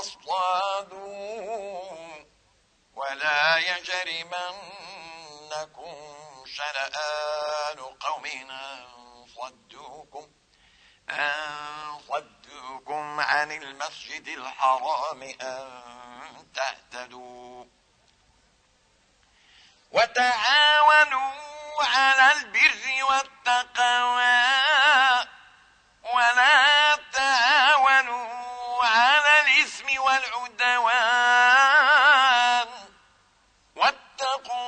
فاصطادوا ولا يجرمنكم شنآن قوم أن صدوكم أن صدوكم عن المسجد الحرام أن تهتدوا وتعاونوا على البر والتقوى ولا والعدوان واتقوا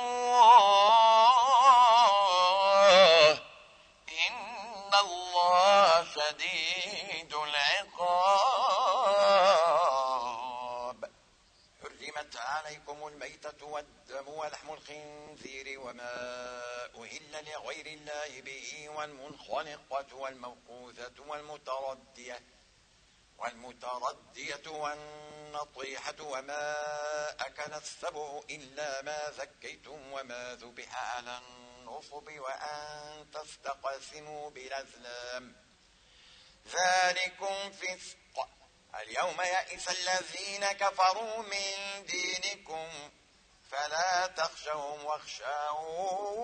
الله إن الله شديد العقاب. حرمت عليكم الميتة والدم ولحم الخنزير وما أهل لغير الله به والمنخنقة والموقوذة والمتردية. والمتردية والنطيحة وما أكل السبع إلا ما ذكيتم وما ذبح على النصب وأن تستقسموا بالأزلام. ذلكم فسق. اليوم يئس الذين كفروا من دينكم. فلا تخشوهم واخشون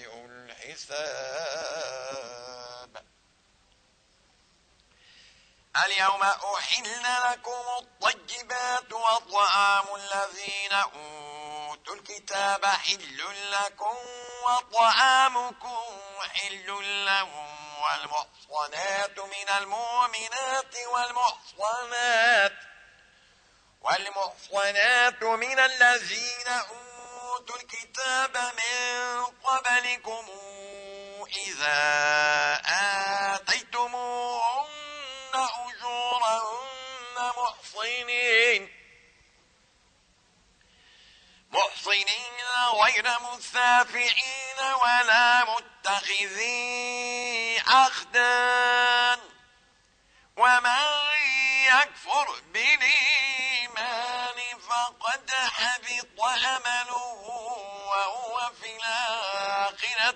الحساب اليوم أحل لكم الطيبات وطعام الذين أوتوا الكتاب حل لكم وطعامكم حل لهم والمحصنات من المؤمنات والمحصنات والمحصنات من الذين أوتوا الكتاب من قبلكم إذا آتيتموهن أجورهن محصنين محصنين غير مسافعين ولا متخذي أخدان ومن يكفر بالإيمان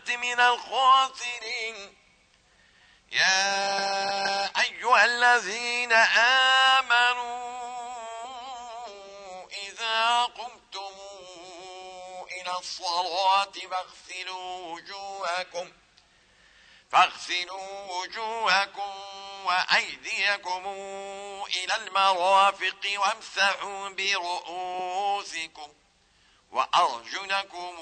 من الخاسرين. يا أيها الذين آمنوا إذا قمتم إلى الصلاة فاغسلوا وجوهكم فاغسلوا وجوهكم وأيديكم إلى المرافق وامسحوا برؤوسكم وأرجلكم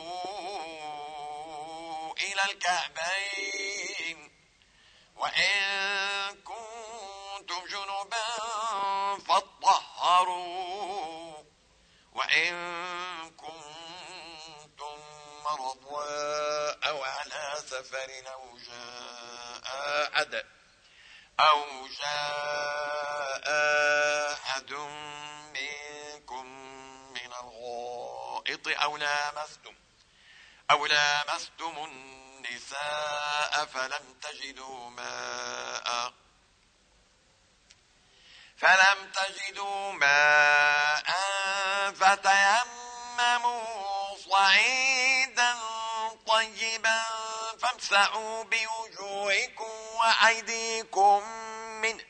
إلى الكعبين. وإن كنتم جنبا فاطهروا. وإن كنتم مرضى أو على سفر أو جاء أحد أو جاء أحد منكم من الغائط أو لامستم أو لامستم النساء فلم تجدوا ماء. فلم تجدوا ماء فتيمموا صعيدا طيبا فامسعوا بوجوهكم وأيديكم منه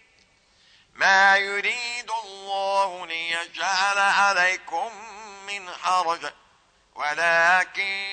ما يريد الله ليجعل عليكم من حرج. ولكن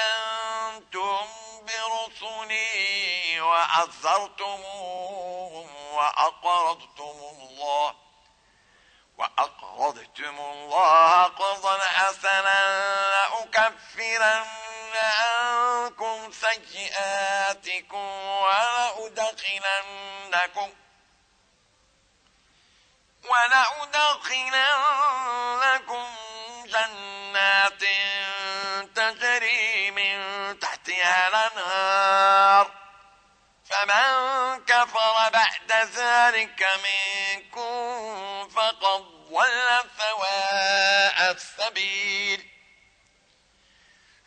وعزرتموهم وأقرضتم الله وأقرضتم الله قرضا حسنا لأكفرن عنكم سيئاتكم ولأدخلنكم ولأدخلنكم فمن كفر بعد ذلك منكم فقد ضل سواء السبيل.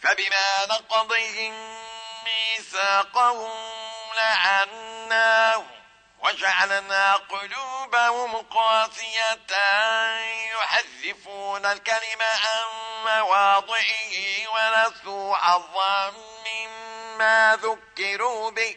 فبما نقضهم ميثاقهم لعناهم وجعلنا قلوبهم قاسية يحذفون الكلمة عن مواضعه ونسوا حظا مما ذكروا به.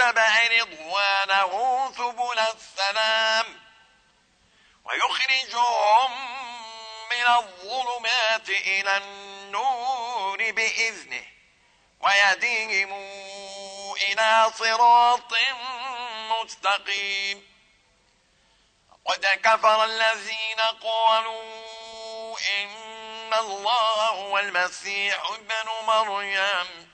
رضوانه سبل السلام ويخرجهم من الظلمات إلى النور بإذنه ويهديهم إلى صراط مستقيم. قد كفر الذين قالوا إن الله هو المسيح ابن مريم.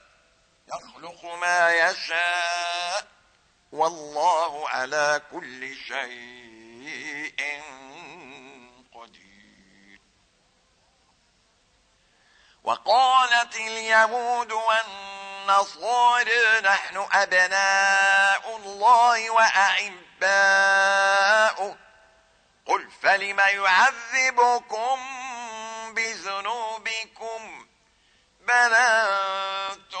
يخلق ما يشاء والله على كل شيء قدير. وقالت اليهود والنصارى نحن أبناء الله وأحباؤه. قل فلم يعذبكم بذنوبكم؟ بل أنتم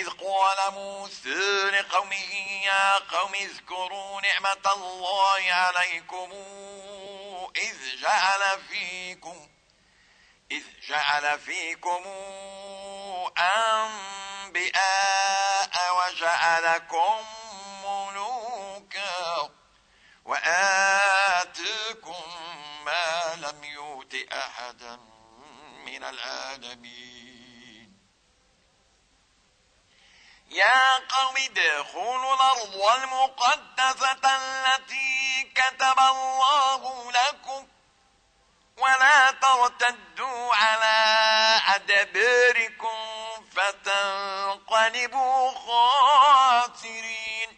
وإذ قال موسى لقومه يا قوم اذكروا نعمة الله عليكم إذ جعل فيكم إذ جعل فيكم أنبئاء وجعلكم ملوكا وآتكم ما لم يؤت أحدا من العالمين. يا قوم ادخلوا الأرض المقدسة التي كتب الله لكم ولا ترتدوا على أدباركم فتنقلبوا خاسرين.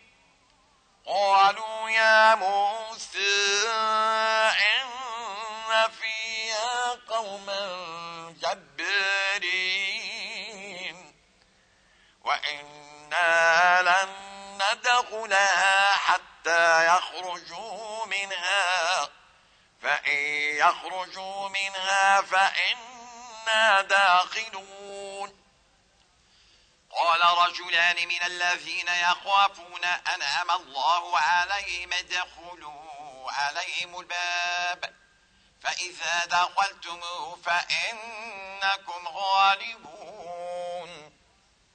قالوا يا موسى إن فيها قوما جبارين وإنا لن ندخلها حتى يخرجوا منها فإن يخرجوا منها فإنا داخلون قال رجلان من الذين يخافون أنعم الله عليهم ادخلوا عليهم الباب فإذا دخلتموه فإنكم غالبون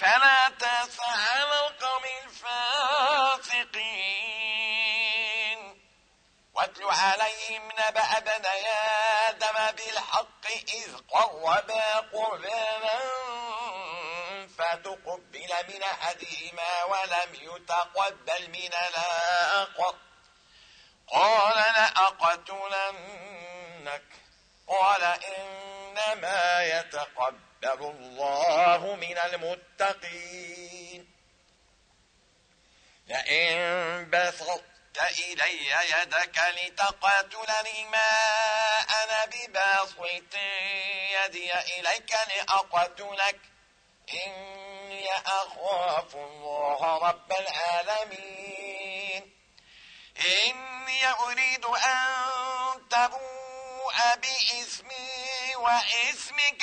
فلا تسأل القوم الفاسقين. واتل عليهم نبأ بني آدم بالحق إذ قربا قربانا فتقبل من أحدهما ولم يتقبل من الآخر. قال لأقتلنك؟ قال إنما يتقبل. الله من المتقين. لئن بسطت إلي يدك لتقاتلني ما أنا بباسط يدي إليك لأقتلك. إني أخاف الله رب العالمين. إني أريد أن تبوء بإسمي وإسمك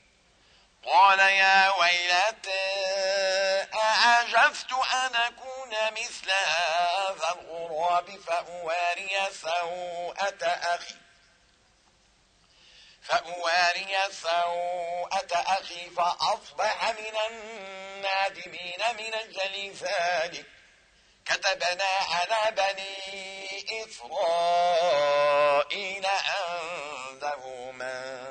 قال يا ويلتى أعجزت أن أكون مثل هذا الغراب فأواري سوءة أخي؟ فأواري سوءة أخي فأصبح من النادمين من أجل ذلك. كتبنا على بني إسرائيل أنه من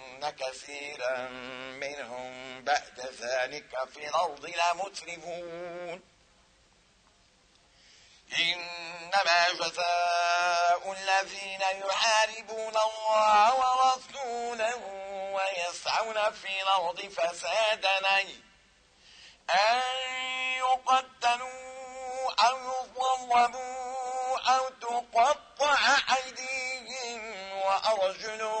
كثيرا منهم بعد ذلك في الأرض لمسرفون إنما جزاء الذين يحاربون الله ورسوله ويسعون في الأرض فسادا. أن يقتلوا أو يظلموا أو تقطع أيديهم وأرجلهم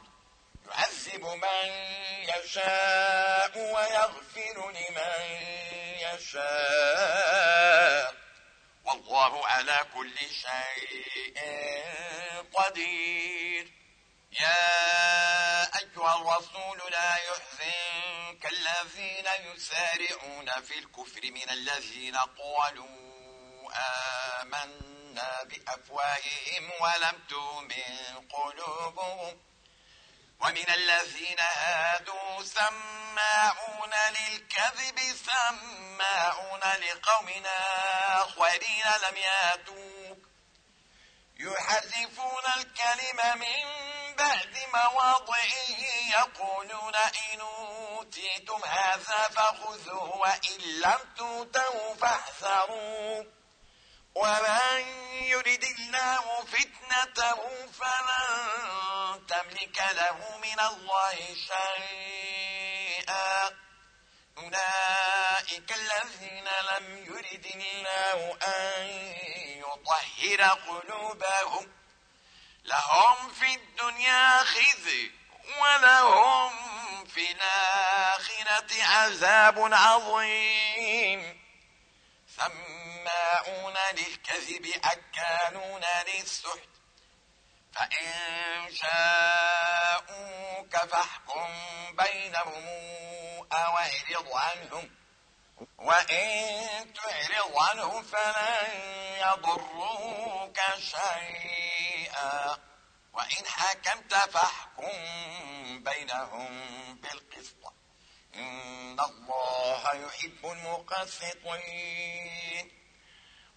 يعذب من يشاء ويغفر لمن يشاء. والله على كل شيء قدير. يا أيها الرسول لا يحزنك الذين يسارعون في الكفر من الذين قالوا آمنا بأفواههم ولم تؤمن قلوبهم. ومن الذين هادوا سماعون للكذب سماعون لقوم آخرين لم ياتوك. يحذفون الكلم من بعد مواضعه يقولون إن أوتيتم هذا فخذوه وإن لم توتوا فاحذروا ومن يرد الله فتنته فلن تملك له من الله شيئا. أولئك الذين لم يرد الله أن يطهر قلوبهم. لهم في الدنيا خزي ولهم في الآخرة عذاب عظيم. سماعون للكذب أكانون للسحت. فإن شاءوك فاحكم بينهم أو اعرض عنهم وإن تعرض عنهم فلن يضروك شيئا وإن حكمت فاحكم بينهم بالقسط إن الله يحب المقسطين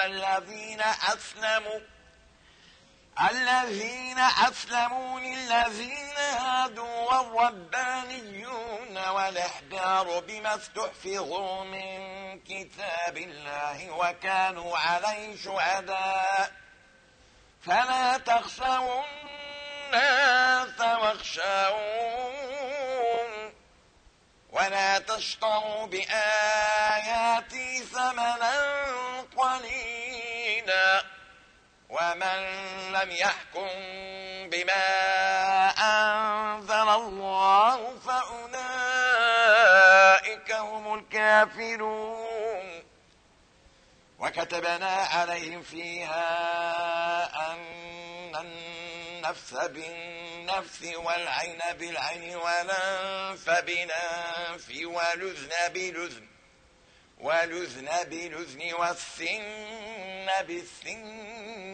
الذين أسلموا الذين أسلموا للذين هادوا والربانيون والأحبار بما استحفظوا من كتاب الله وكانوا عليه شهداء. فلا تخشوا الناس واخشون ولا تشتروا بآياتي ثمنا ومن لم يحكم بما أنزل الله فأولئك هم الكافرون. وكتبنا عليهم فيها أن النفس بالنفس والعين بالعين والأنف بالأنف والأذن بالأذن والأذن بالأذن والسن بالسن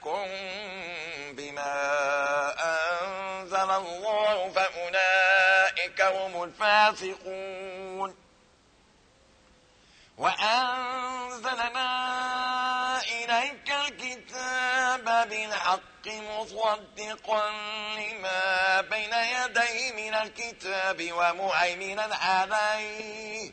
يحكم بما أنزل الله فأولئك هم الفاسقون وأنزلنا إليك الكتاب بالحق مصدقا لما بين يديه من الكتاب ومهيمنا عليه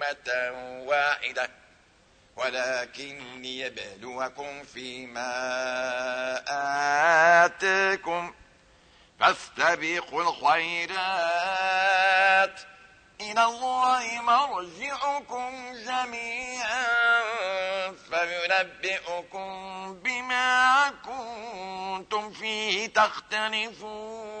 أمة واحدة ولكن ليبلوكم فيما آتكم فاستبقوا الخيرات. إلى الله مرجعكم جميعا فينبئكم بما كنتم فيه تختلفون.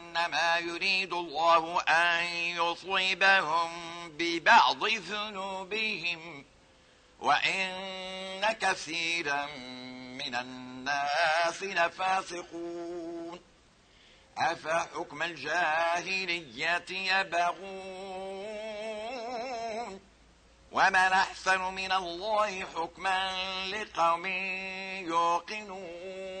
أنما يريد الله أن يصيبهم ببعض ذنوبهم وإن كثيرا من الناس لفاسقون. أفحكم الجاهلية يبغون؟ ومن أحسن من الله حكما لقوم يوقنون.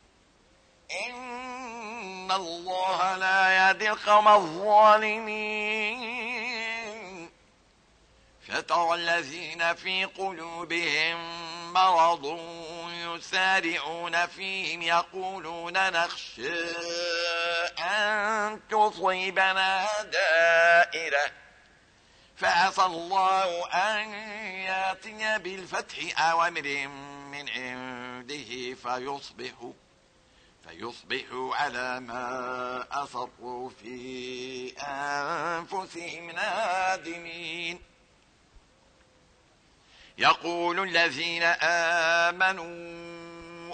إن الله لا يهدي القوم الظالمين. فترى الذين في قلوبهم مرض يسارعون فيهم يقولون نخشى أن تصيبنا دائرة. فعسى الله أن ياتي بالفتح أوامر من عنده فيصبحوا فيصبحوا على ما أصروا في أنفسهم نادمين. يقول الذين آمنوا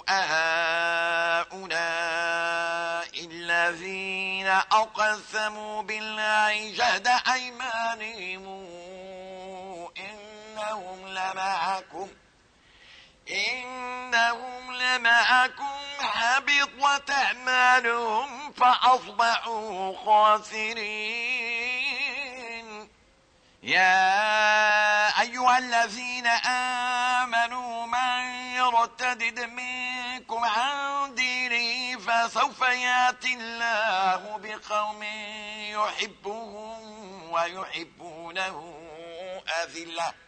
أهؤلاء الذين أقسموا بالله جهد أيمانهم إنهم لمعكم. إنهم لمعكم حبطت أعمالهم فأصبحوا خاسرين. يا أيها الذين آمنوا من يرتدد منكم عن دينه فسوف يأتي الله بقوم يحبهم ويحبونه أذلة.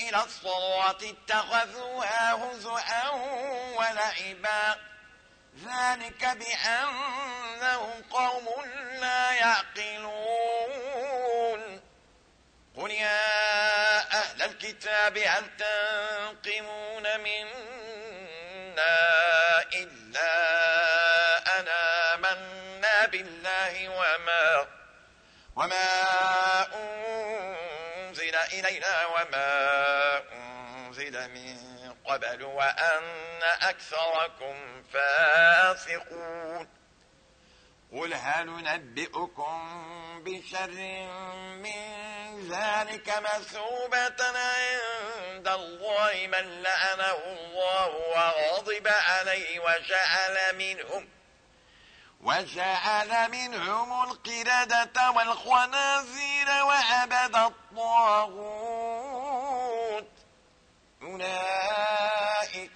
إلى الصلاة اتخذوها هزؤا ولعبا. ذلك بأنهم قوم لا يعقلون. قل يا أهل الكتاب هل تنقمون منا إلا أنا منا بالله وما وما أنزل إلينا وما قبل وأن أكثركم فاسقون. قل هل نبئكم بشر من ذلك مثوبة عند الله من لأنه الله وغضب عليه وجعل منهم وجعل منهم القردة والخنازير وعبد الطاغوت. أولئك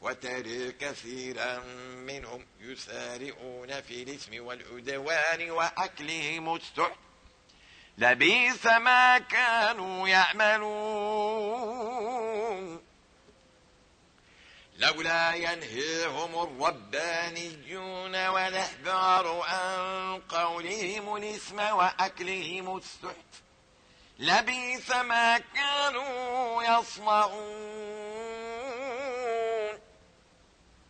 وترى كثيرا منهم يسارعون في الاسم والعدوان وأكلهم السحت. لبيس ما كانوا يعملون. لولا ينهيهم الربانيون والأحبار عن قولهم الاسم وأكلهم السحت. لبيس ما كانوا يصنعون.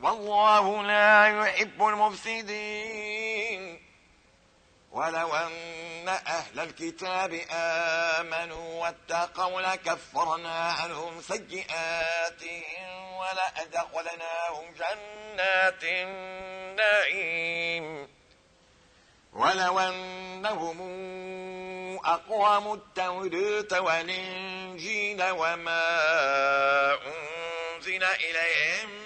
والله لا يحب المفسدين. ولو أن أهل الكتاب آمنوا واتقوا لكفرنا عنهم سيئاتهم ولأدخلناهم جنات النعيم. ولو أنهم أقواموا التوراة والإنجيل وما أنزل إليهم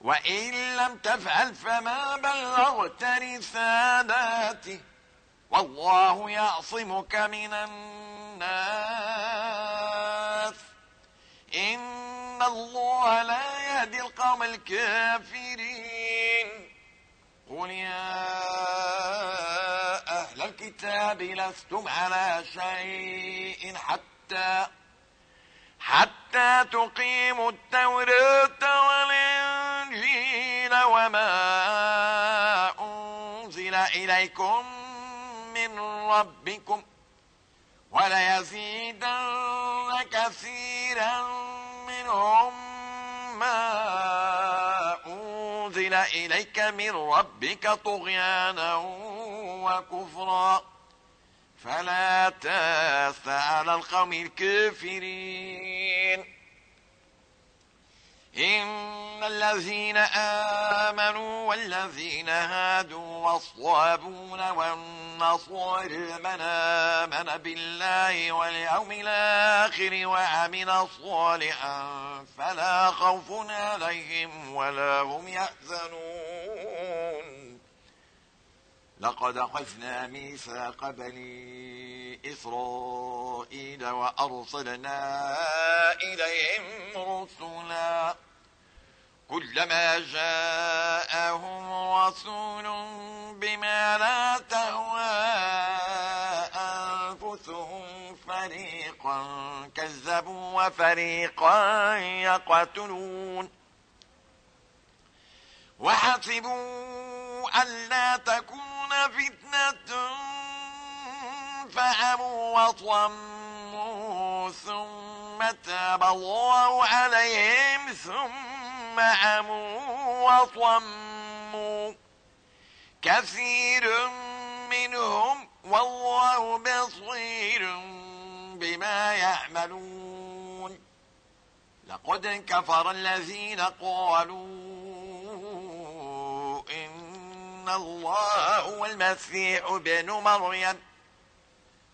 وإن لم تفعل فما بلغت رسالاته والله يعصمك من الناس. إن الله لا يهدي القوم الكافرين. قل يا أهل الكتاب لستم على شيء حتى حتى تقيموا التوراة والإنجيل. وما أنزل إليكم من ربكم وليزيدن كثيرا منهم ما أنزل إليك من ربك طغيانا وكفرا فلا تاس على القوم الكافرين إن الذين آمنوا والذين هادوا والصابون والنصارى من آمن بالله واليوم الآخر وعمل صالحا فلا خوف عليهم ولا هم يحزنون. لقد أخذنا ميثاق بني إسرائيل وأرسلنا إليهم رسلا. كلما جاءهم رسول بما لا تهوى أنفسهم فريقا كذبوا وفريقا يقتلون. وحسبوا ألا تكون فتنة فعموا وصموا ثم تاب الله عليهم ثم عموا وصموا كثير منهم والله بصير بما يعملون. لقد كفر الذين قالوا إن الله هو المسيح ابن مريم.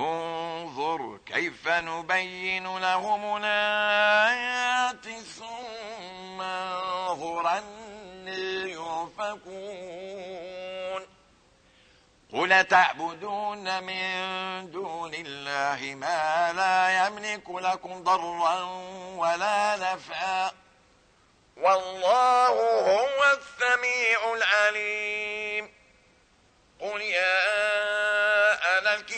انظر كيف نبين لهم الآيات ثم انظر أني يؤفكون. قل تعبدون من دون الله ما لا يملك لكم ضرا ولا نفعا؟ والله هو السميع العليم. قل يا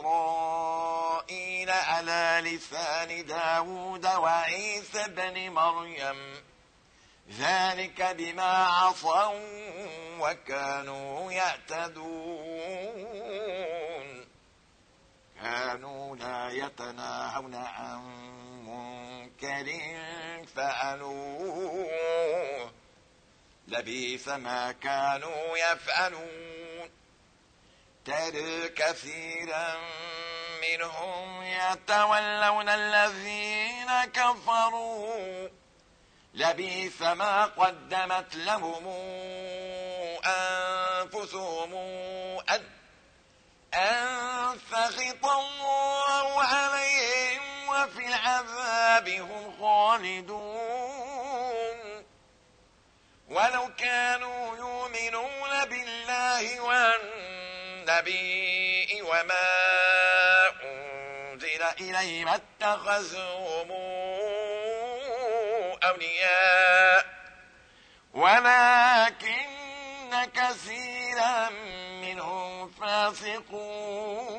إسرائيل على لسان داود وعيسى بن مريم. ذلك بما عصوا وكانوا يعتدون. كانوا لا يتناهون عن منكر فعلوه. لبيث ما كانوا يفعلون. ترى كثيرا منهم يتولون الذين كفروا. لبيث ما قدمت لهم أنفسهم. أن, سخط الله عليهم وفي العذاب هم خالدون. ولو كانوا يؤمنون بالله والنبي وما أنزل إليه ما اتخذهم أولياء ولكن كثيرا منهم فاسقون.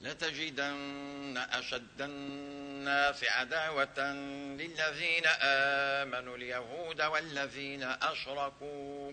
لتجدن أشد الناس عداوة للذين آمنوا اليهود والذين أشركوا.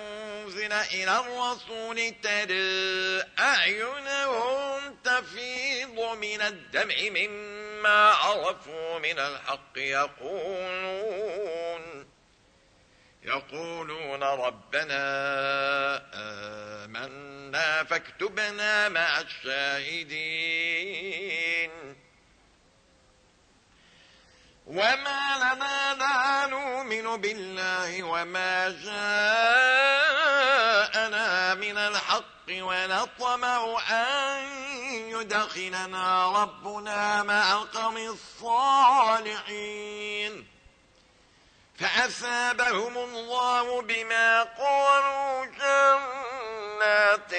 إلى الرسول ترى أعينهم تفيض من الدمع مما عرفوا من الحق يقولون يقولون ربنا آمنا فاكتبنا مع الشاهدين. وما لنا لا نؤمن بالله وما الحق ونطمع أن يدخلنا ربنا مع قوم الصالحين. فأثابهم الله بما قالوا جنات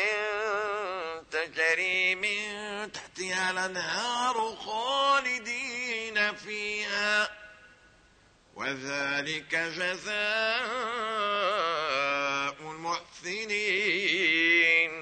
تجري من تحتها الأنهار خالدين فيها. وذلك جزاء المحسنين.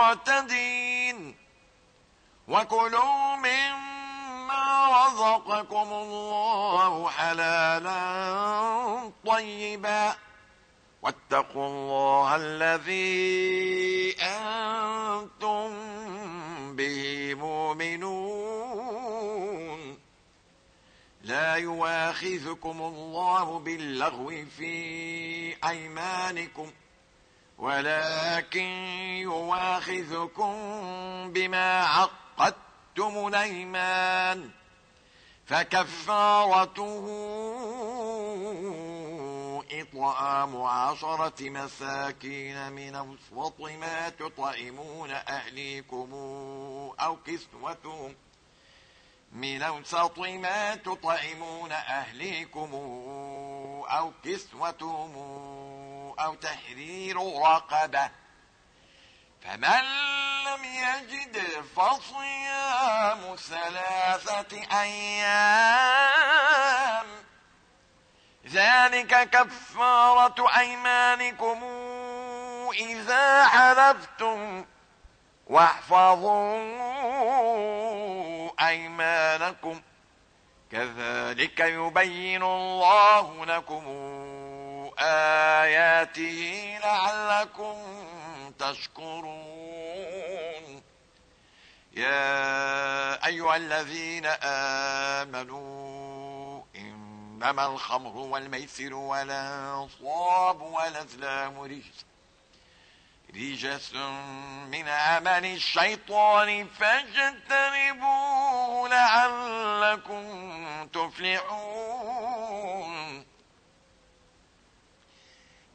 المعتدين وكلوا مما رزقكم الله حلالا طيبا. واتقوا الله الذي أنتم به مؤمنون. لا يواخذكم الله باللغو في أيمانكم. ولكن يواخذكم بما عقدتم الأيمان فكفارته إطعام عشرة مساكين من أوسط ما تطعمون أهليكم أو كسوتهم من أوسط ما تطعمون أهليكم أو كسوتهم أو تحرير رقبة. فمن لم يجد فصيام ثلاثة أيام ذلك كفارة أيمانكم إذا حلفتم واحفظوا أيمانكم. كذلك يبين الله لكم آياته لعلكم تشكرون. يا أيها الذين آمنوا إنما الخمر والميسر والأنصاب والأزلام رجس رجس من عمل الشيطان فاجتنبوه لعلكم تفلحون.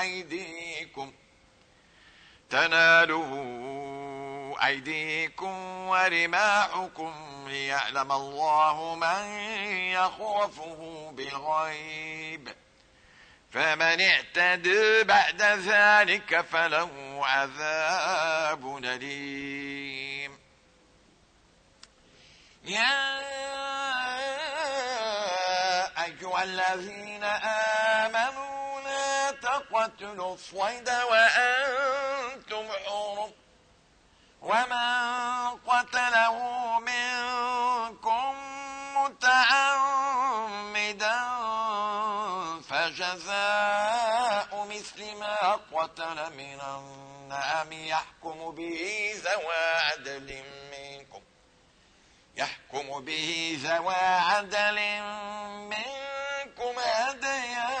أيديكم. تناله أيديكم ورماحكم ليعلم الله من يخافه بالغيب. فمن اعتدى بعد ذلك فله عذاب أليم. يا أيها الذين آمنوا تقتلوا الصيد وأنتم حرم ومن قتله منكم متعمدا فجزاء مثل ما قتل من النعم يحكم به ذوى عدل منكم يحكم به ذوى عدل منكم هديا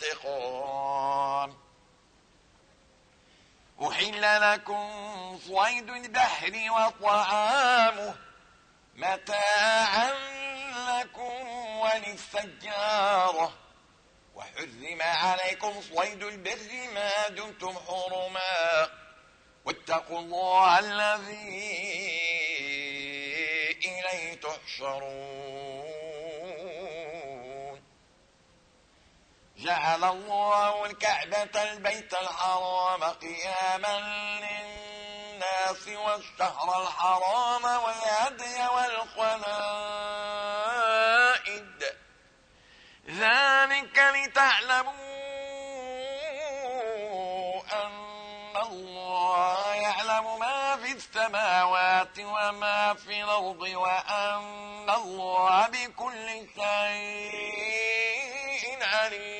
انتقام أحل لكم صيد البحر وطعامه متاعا لكم وللسجارة. وحرم عليكم صيد البر ما دمتم حرما. واتقوا الله الذي إليه تحشرون. جعل الله الكعبة البيت الحرام قياما للناس والشهر الحرام والهدي والقلائد. ذلك لتعلموا أن الله يعلم ما في السماوات وما في الأرض وأن الله بكل شيء عليم.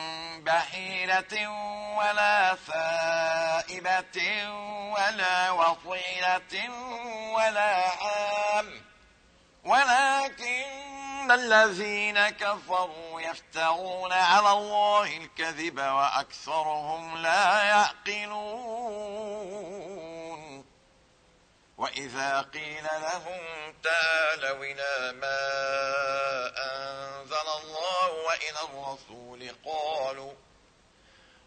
بحيرة ولا سائبة ولا وصيلة ولا عام. ولكن الذين كفروا يفترون على الله الكذب وأكثرهم لا يعقلون. وإذا قيل لهم تعالوا إلى ما أنزل الله وإلى الرسول قالوا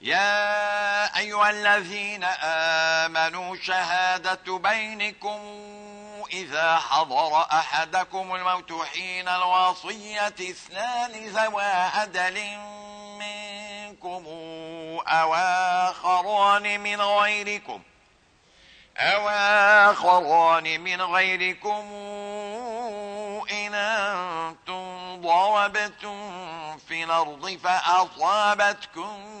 يا أيها الذين آمنوا شهادة بينكم إذا حضر أحدكم الموت حين الوصية اثنان ذوى عدل منكم أو آخران من غيركم أو آخران من غيركم إن أنتم ضربتم في الأرض فأصابتكم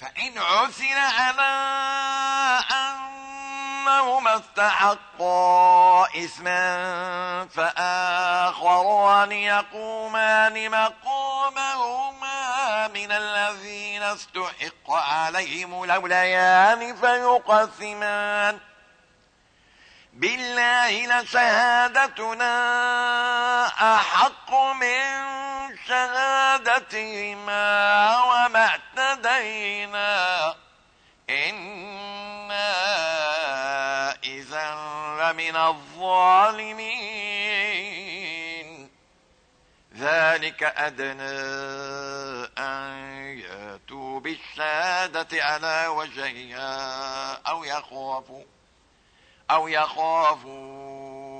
فإن عثر على أنهما استحقا إثما فآخران يقومان مقامهما من الذين استحق عليهم لوليان فيقسمان بالله لشهادتنا أحق من شهادتهما وما اعتدينا. إنا إذا لمن الظالمين. ذلك أدنى أن يأتوا بالشهادة على وجهها أو يخافوا أو يخافوا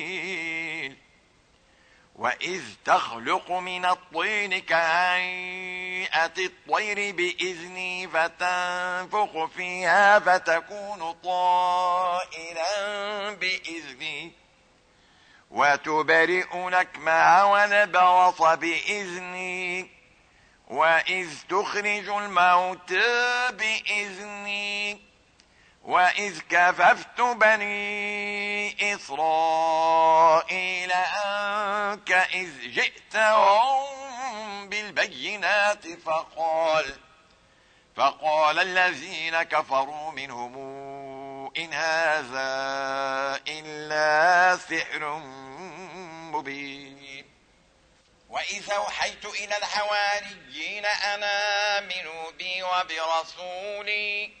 وإذ تخلق من الطين كهيئة الطير بإذني فتنفخ فيها فتكون طائرا بإذني وتبرئ لكمها ونبرص بإذني وإذ تخرج الموت بإذني وإذ كففت بني إسرائيل أنك إذ جئتهم بالبينات فقال فقال الذين كفروا منهم إن هذا إلا سحر مبين. وإذا أوحيت إلى الحواريين أنا آمنوا بي وبرسولي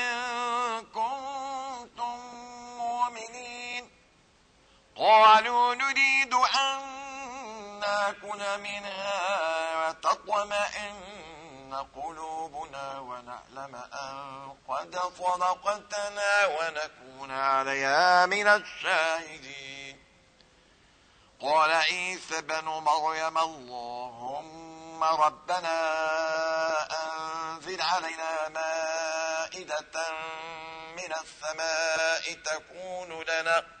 قالوا نريد أن نأكل منها وتطمئن قلوبنا ونعلم أن قد صدقتنا ونكون عليها من الشاهدين. قال عيسى بن مريم اللهم ربنا أنزل علينا مائدة من السماء تكون لنا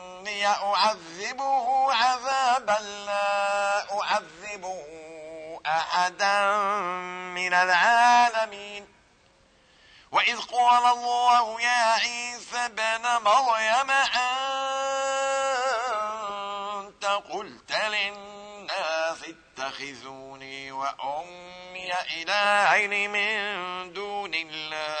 أعذبه عذابا لا أعذبه أحدا من العالمين. وإذ قال الله يا عيسى بن مريم أنت قلت للناس اتخذوني وأمي إلهين من دون الله؟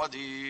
قدير